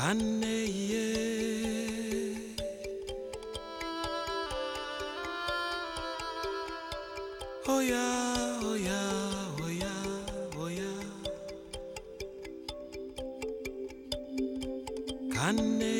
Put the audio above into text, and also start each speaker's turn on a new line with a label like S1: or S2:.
S1: kanne oya oya oya oya kanne